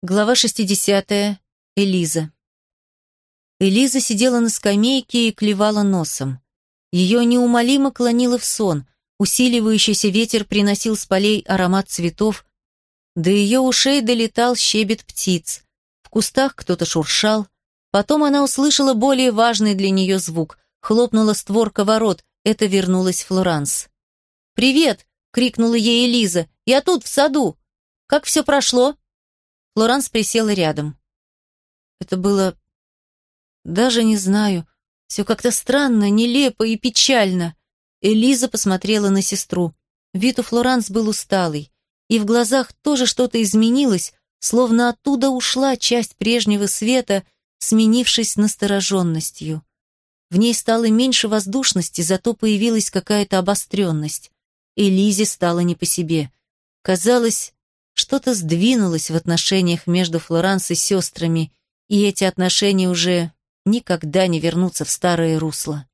Глава 60. Элиза. Элиза сидела на скамейке и клевала носом. Ее неумолимо клонило в сон. Усиливающийся ветер приносил с полей аромат цветов. До ее ушей долетал щебет птиц. В кустах кто-то шуршал. Потом она услышала более важный для нее звук. Хлопнула створка ворот. Это вернулась Флоранс. «Привет!» — крикнула ей Элиза. «Я тут, в саду! Как все прошло?» Флоранс присела рядом. Это было... Даже не знаю. Все как-то странно, нелепо и печально. Элиза посмотрела на сестру. Вид у Флоранс был усталый. И в глазах тоже что-то изменилось, словно оттуда ушла часть прежнего света, сменившись настороженностью. В ней стало меньше воздушности, зато появилась какая-то обостренность. Элизе стало не по себе. Казалось, что-то сдвинулось в отношениях между Флоранс и сестрами, и эти отношения уже никогда не вернутся в старое русло.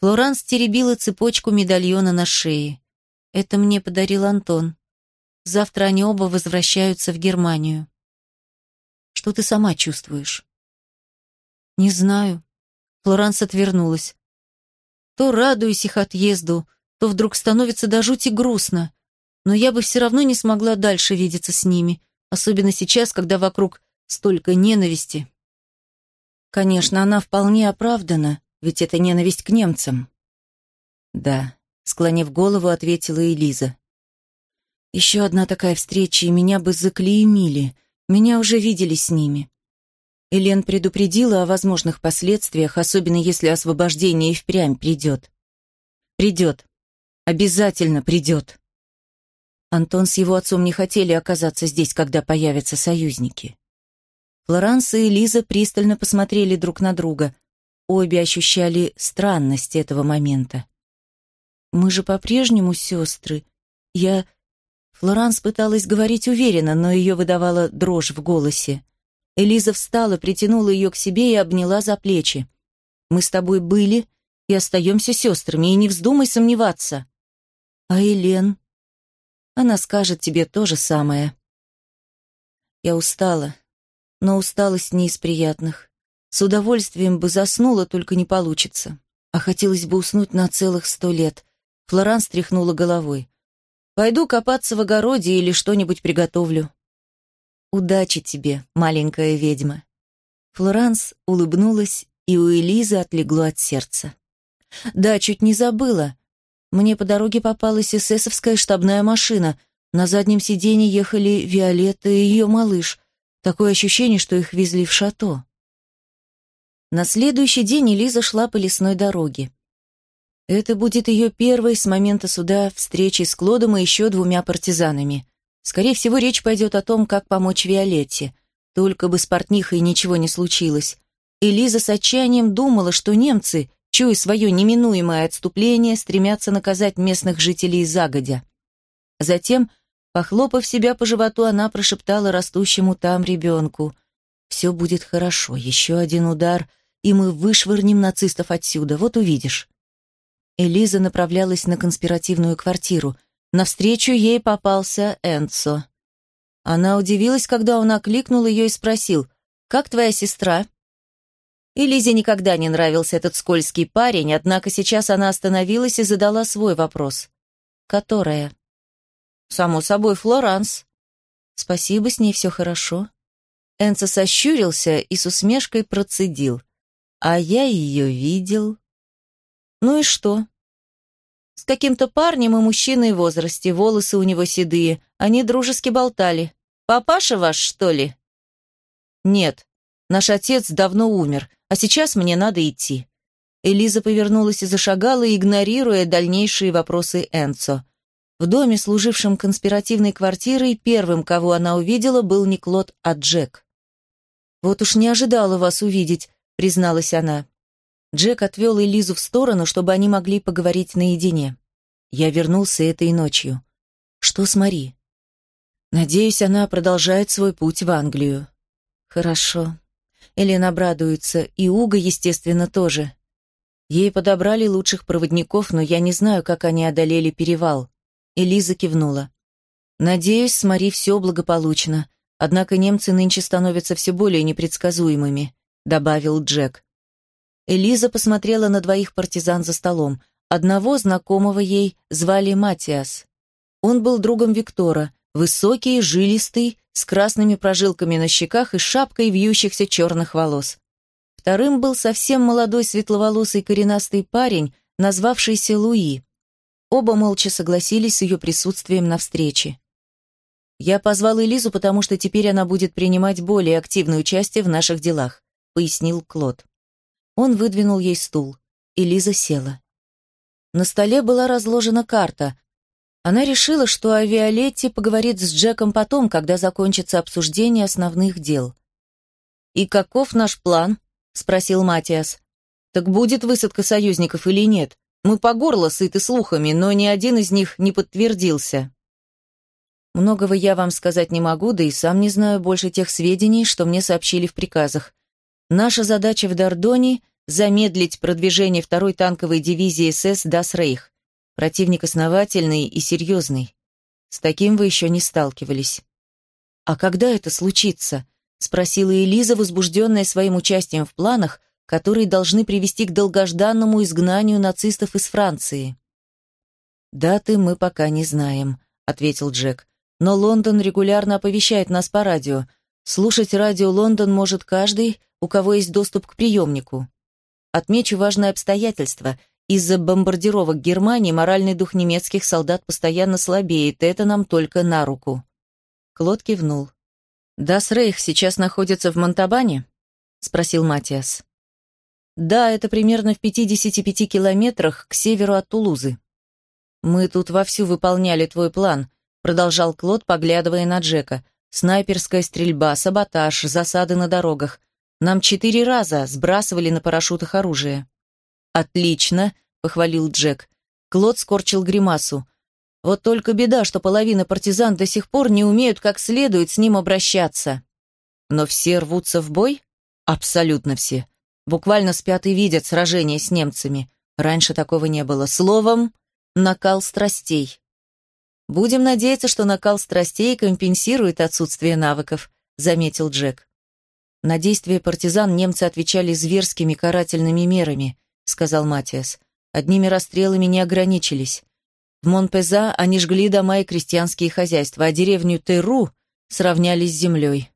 Флоранс теребила цепочку медальона на шее. Это мне подарил Антон. Завтра они оба возвращаются в Германию. Что ты сама чувствуешь? Не знаю. Флоранс отвернулась. То радуюсь их отъезду, то вдруг становится до жути грустно но я бы все равно не смогла дальше видеться с ними, особенно сейчас, когда вокруг столько ненависти. Конечно, она вполне оправдана, ведь это ненависть к немцам. Да, склонив голову, ответила Элиза. Еще одна такая встреча, и меня бы заклеймили. Меня уже видели с ними. Элен предупредила о возможных последствиях, особенно если освобождение и впрямь придет. Придет. Обязательно придет. Антон с его отцом не хотели оказаться здесь, когда появятся союзники. Флоранс и Лиза пристально посмотрели друг на друга. Обе ощущали странность этого момента. «Мы же по-прежнему сестры. Я...» Флоранс пыталась говорить уверенно, но ее выдавала дрожь в голосе. Элиза встала, притянула ее к себе и обняла за плечи. «Мы с тобой были и остаемся сестрами, и не вздумай сомневаться». «А Элен?» Она скажет тебе то же самое. Я устала, но усталость не из приятных. С удовольствием бы заснула, только не получится. А хотелось бы уснуть на целых сто лет. Флоран стряхнула головой. Пойду копаться в огороде или что-нибудь приготовлю. Удачи тебе, маленькая ведьма. Флоранс улыбнулась, и у Элизы отлегло от сердца. Да, чуть не забыла. Мне по дороге попалась эсэсовская штабная машина. На заднем сиденье ехали Виолетта и ее малыш. Такое ощущение, что их везли в шато. На следующий день Элиза шла по лесной дороге. Это будет ее первой с момента суда встречи с Клодом и еще двумя партизанами. Скорее всего, речь пойдет о том, как помочь Виолетте. Только бы с портнихой ничего не случилось. Элиза с отчаянием думала, что немцы чуя свое неминуемое отступление, стремятся наказать местных жителей загодя. Затем, похлопав себя по животу, она прошептала растущему там ребенку. «Все будет хорошо, еще один удар, и мы вышвырнем нацистов отсюда, вот увидишь». Элиза направлялась на конспиративную квартиру. Навстречу ей попался Энцо. Она удивилась, когда он окликнул ее и спросил, «Как твоя сестра?» И Лизе никогда не нравился этот скользкий парень, однако сейчас она остановилась и задала свой вопрос. «Которая?» «Само собой, Флоранс». «Спасибо, с ней все хорошо». Энцо сощурился и с усмешкой процедил. «А я ее видел». «Ну и что?» «С каким-то парнем и мужчиной в возрасте, волосы у него седые. Они дружески болтали. Папаша ваш, что ли?» «Нет, наш отец давно умер. А сейчас мне надо идти». Элиза повернулась и зашагала, игнорируя дальнейшие вопросы Энцо. В доме, служившем конспиративной квартирой, первым, кого она увидела, был не Клод, а Джек. «Вот уж не ожидала вас увидеть», — призналась она. Джек отвел Элизу в сторону, чтобы они могли поговорить наедине. Я вернулся этой ночью. Что с Мари? Надеюсь, она продолжает свой путь в Англию. Хорошо. Элен обрадуется, и Уга, естественно, тоже. Ей подобрали лучших проводников, но я не знаю, как они одолели перевал. Элиза кивнула. Надеюсь, с Мари все благополучно. Однако немцы нынче становятся все более непредсказуемыми», — добавил Джек. Элиза посмотрела на двоих партизан за столом. Одного знакомого ей звали Матиас. Он был другом Виктора, высокий, жилистый, с красными прожилками на щеках и шапкой вьющихся черных волос. Вторым был совсем молодой светловолосый коренастый парень, назвавшийся Луи. Оба молча согласились с ее присутствием на встрече. «Я позвал Элизу, потому что теперь она будет принимать более активное участие в наших делах», пояснил Клод. Он выдвинул ей стул. Элиза села. На столе была разложена карта. Она решила, что о Виолетте поговорит с Джеком потом, когда закончится обсуждение основных дел. «И каков наш план?» — спросил Матиас. «Так будет высадка союзников или нет? Мы по горло сыты слухами, но ни один из них не подтвердился». Многого я вам сказать не могу, да и сам не знаю больше тех сведений, что мне сообщили в приказах. Наша задача в Дордоне — замедлить продвижение второй танковой дивизии СС «Дас Рейх». Противник основательный и серьезный. С таким вы еще не сталкивались. «А когда это случится?» — спросила Элиза, возбужденная своим участием в планах, которые должны привести к долгожданному изгнанию нацистов из Франции. «Даты мы пока не знаем», — ответил Джек. «Но Лондон регулярно оповещает нас по радио. Слушать радио Лондон может каждый, у кого есть доступ к приемнику. Отмечу важное обстоятельство. Из-за бомбардировок Германии моральный дух немецких солдат постоянно слабеет, это нам только на руку». Клод кивнул. «Дас Рейх сейчас находится в Монтабане?» — спросил Матиас. Да, это примерно в 55 километрах к северу от Тулузы. Мы тут вовсю выполняли твой план, продолжал Клод, поглядывая на Джека. Снайперская стрельба, саботаж, засады на дорогах. Нам четыре раза сбрасывали на парашютах оружие. Отлично, похвалил Джек. Клод скорчил гримасу. Вот только беда, что половина партизан до сих пор не умеют как следует с ним обращаться. Но все рвутся в бой? Абсолютно все. Буквально спят и видят сражение с немцами. Раньше такого не было. Словом, накал страстей. Будем надеяться, что накал страстей компенсирует отсутствие навыков, заметил Джек. На действия партизан немцы отвечали зверскими карательными мерами, сказал Матиас. Одними расстрелами не ограничились. В Монпеза они жгли дома и крестьянские хозяйства, а деревню Теру сравняли с землей.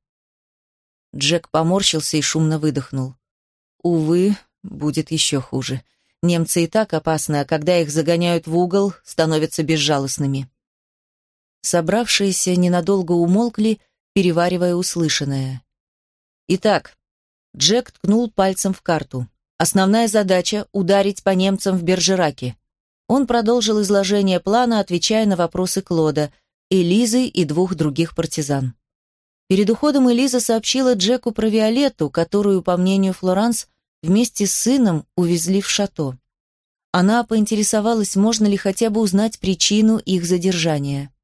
Джек поморщился и шумно выдохнул. Увы, будет еще хуже. Немцы и так опасны, а когда их загоняют в угол, становятся безжалостными. Собравшиеся ненадолго умолкли, переваривая услышанное. Итак, Джек ткнул пальцем в карту. Основная задача — ударить по немцам в Бержераке. Он продолжил изложение плана, отвечая на вопросы Клода, Элизы и двух других партизан. Перед уходом Элиза сообщила Джеку про Виолетту, которую, по мнению Флоранс, вместе с сыном увезли в шато. Она поинтересовалась, можно ли хотя бы узнать причину их задержания.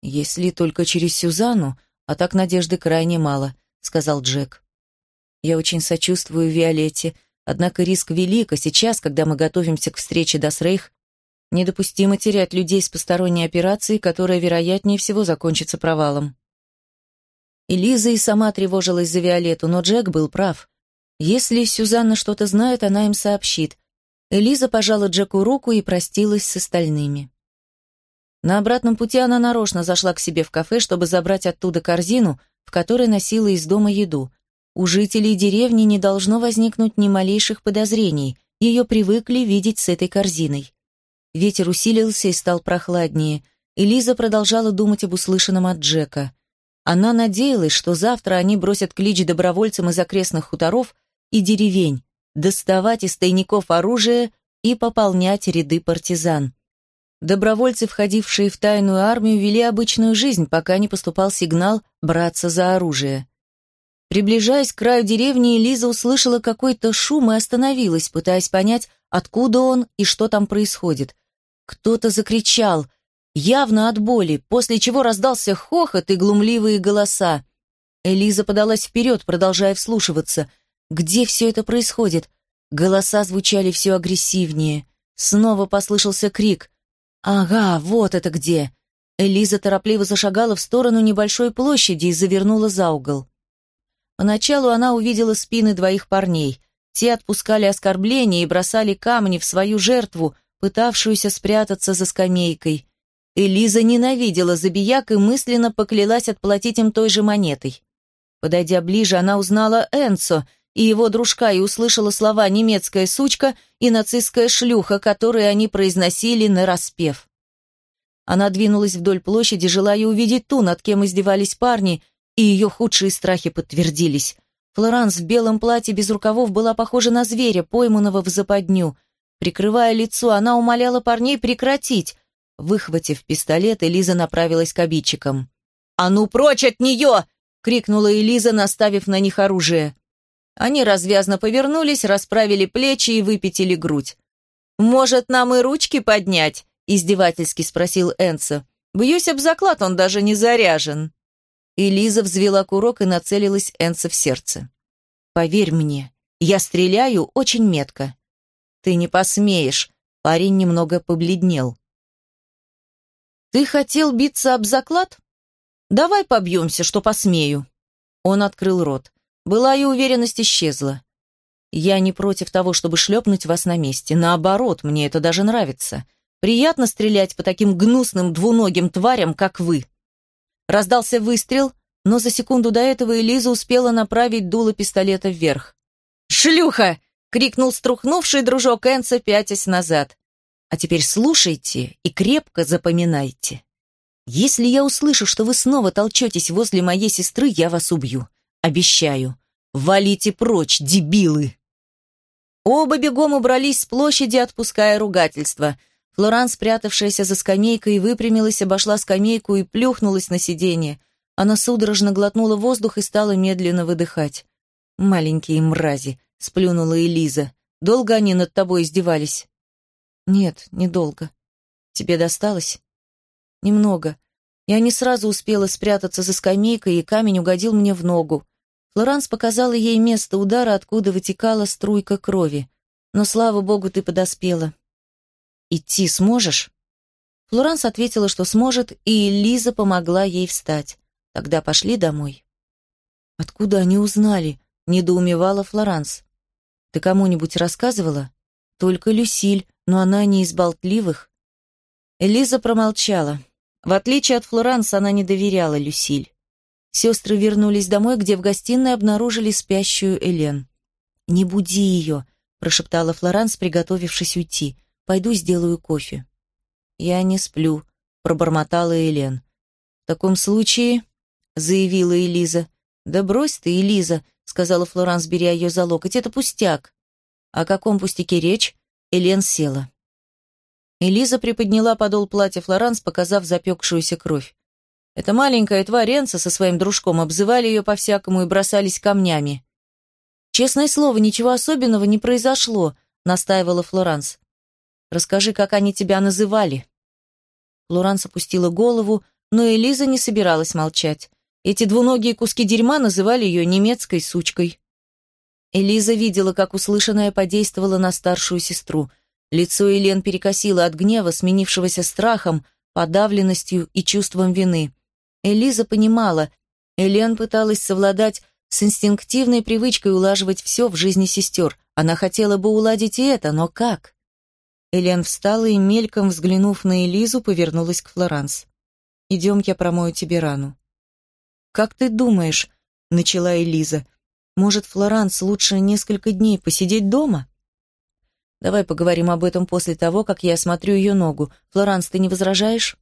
«Если только через Сюзанну, а так надежды крайне мало», — сказал Джек. «Я очень сочувствую Виолетте, однако риск велик, а сейчас, когда мы готовимся к встрече Дасрейх, недопустимо терять людей с посторонней операцией, которая, вероятнее всего, закончится провалом». Элиза и сама тревожилась за Виолетту, но Джек был прав. Если Сюзанна что-то знает, она им сообщит. Элиза пожала Джеку руку и простилась с остальными. На обратном пути она нарочно зашла к себе в кафе, чтобы забрать оттуда корзину, в которой носила из дома еду. У жителей деревни не должно возникнуть ни малейших подозрений, ее привыкли видеть с этой корзиной. Ветер усилился и стал прохладнее. Элиза продолжала думать об услышанном от Джека. Она надеялась, что завтра они бросят клич добровольцам из окрестных хуторов и деревень, доставать из тайников оружие и пополнять ряды партизан. Добровольцы, входившие в тайную армию, вели обычную жизнь, пока не поступал сигнал браться за оружие. Приближаясь к краю деревни, Лиза услышала какой-то шум и остановилась, пытаясь понять, откуда он и что там происходит. Кто-то закричал, явно от боли, после чего раздался хохот и глумливые голоса. Элиза подалась вперед, продолжая вслушиваться – где все это происходит? Голоса звучали все агрессивнее. Снова послышался крик. «Ага, вот это где!» Элиза торопливо зашагала в сторону небольшой площади и завернула за угол. Поначалу она увидела спины двоих парней. Те отпускали оскорбления и бросали камни в свою жертву, пытавшуюся спрятаться за скамейкой. Элиза ненавидела забияк и мысленно поклялась отплатить им той же монетой. Подойдя ближе, она узнала Энцо и его дружка и услышала слова «немецкая сучка» и «нацистская шлюха», которые они произносили нараспев. Она двинулась вдоль площади, желая увидеть ту, над кем издевались парни, и ее худшие страхи подтвердились. Флоранс в белом платье без рукавов была похожа на зверя, пойманного в западню. Прикрывая лицо, она умоляла парней прекратить. Выхватив пистолет, Элиза направилась к обидчикам. «А ну прочь от нее!» — крикнула Элиза, наставив на них оружие. Они развязно повернулись, расправили плечи и выпятили грудь. «Может, нам и ручки поднять?» — издевательски спросил Энсо. «Бьюсь об заклад, он даже не заряжен». И Лиза взвела курок и нацелилась Энсо в сердце. «Поверь мне, я стреляю очень метко». «Ты не посмеешь», — парень немного побледнел. «Ты хотел биться об заклад? Давай побьемся, что посмею». Он открыл рот. Была и уверенность исчезла. «Я не против того, чтобы шлепнуть вас на месте. Наоборот, мне это даже нравится. Приятно стрелять по таким гнусным двуногим тварям, как вы». Раздался выстрел, но за секунду до этого Элиза успела направить дуло пистолета вверх. «Шлюха!» — крикнул струхнувший дружок Энса, пятясь назад. «А теперь слушайте и крепко запоминайте. Если я услышу, что вы снова толчетесь возле моей сестры, я вас убью. Обещаю. Валите прочь, дебилы!» Оба бегом убрались с площади, отпуская ругательства — Флоран, спрятавшаяся за скамейкой, выпрямилась, обошла скамейку и плюхнулась на сиденье. Она судорожно глотнула воздух и стала медленно выдыхать. «Маленькие мрази», — сплюнула Элиза. «Долго они над тобой издевались?» «Нет, недолго. Тебе досталось?» «Немного. Я не сразу успела спрятаться за скамейкой, и камень угодил мне в ногу. Флоранс показала ей место удара, откуда вытекала струйка крови. Но, слава богу, ты подоспела. «Идти сможешь?» Флоранс ответила, что сможет, и Лиза помогла ей встать. Тогда пошли домой. «Откуда они узнали?» — недоумевала Флоранс. «Ты кому-нибудь рассказывала?» «Только Люсиль, но она не из болтливых». Лиза промолчала. В отличие от Флоранс, она не доверяла Люсиль. Сестры вернулись домой, где в гостиной обнаружили спящую Элен. «Не буди ее», — прошептала Флоранс, приготовившись уйти. Пойду сделаю кофе». «Я не сплю», — пробормотала Элен. «В таком случае», — заявила Элиза. «Да брось ты, Элиза», — сказала Флоранс, беря ее за локоть, — «это пустяк». «О каком пустяке речь?» Элен села. Элиза приподняла подол платья Флоранс, показав запекшуюся кровь. Эта маленькая тварь со своим дружком обзывали ее по-всякому и бросались камнями. «Честное слово, ничего особенного не произошло», — настаивала Флоранс. Расскажи, как они тебя называли». Флоранс опустила голову, но Элиза не собиралась молчать. Эти двуногие куски дерьма называли ее немецкой сучкой. Элиза видела, как услышанное подействовало на старшую сестру. Лицо Елен перекосило от гнева, сменившегося страхом, подавленностью и чувством вины. Элиза понимала, Элен пыталась совладать с инстинктивной привычкой улаживать все в жизни сестер. Она хотела бы уладить и это, но как? Элен встала и, мельком взглянув на Элизу, повернулась к Флоранс. «Идем, я промою тебе рану». «Как ты думаешь?» — начала Элиза. «Может, Флоранс лучше несколько дней посидеть дома?» «Давай поговорим об этом после того, как я осмотрю ее ногу. Флоранс, ты не возражаешь?»